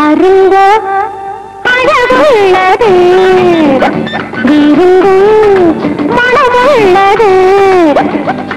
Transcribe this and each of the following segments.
அருந்த அழகுள்ளது விருந்து மனமுள்ளது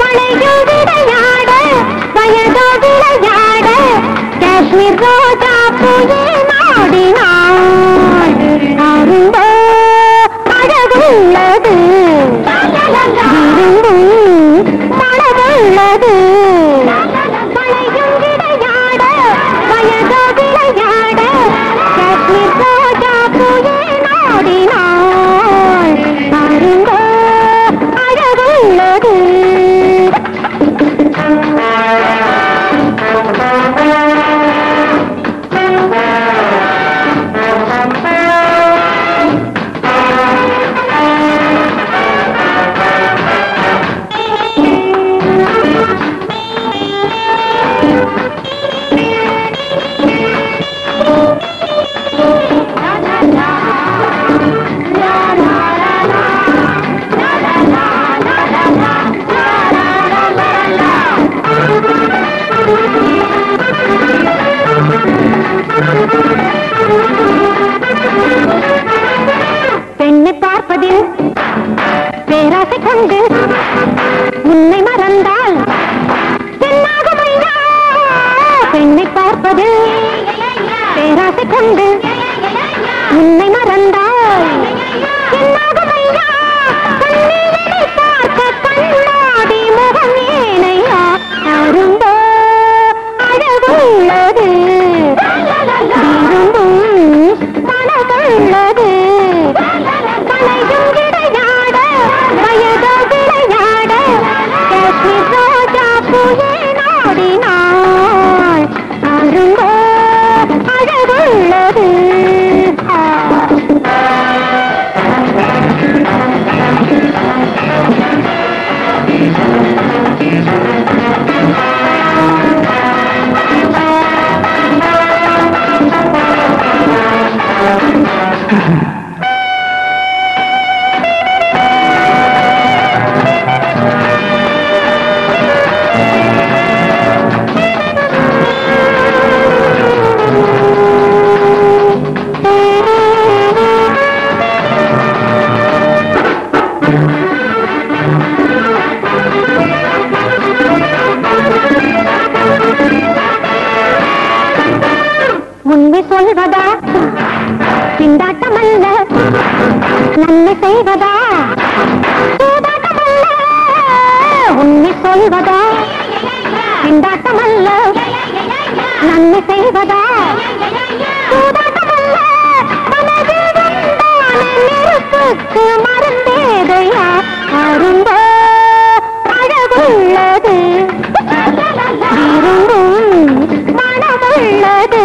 வளையும் விளையாட வயதோ விளையாட காஷ்மீர் ரோஜா புயே நாடினா பார்ப்பது. பேராசை கொண்டு. உன்னை மறந்தால். என்னாக கண்ணீரை உண்மை நன்மை செய்வதா? சூதாட்டமல்ல உண்மை சொல்வதா? திண்டாட்டமல்ல. நன்மை செய்வதா? சூதாட்டமல்ல மனது நெருப்புக்கு மருந்தேதையா? அருந்தோ அழகுள்ளது. விரும்பும் மனமுள்ளது.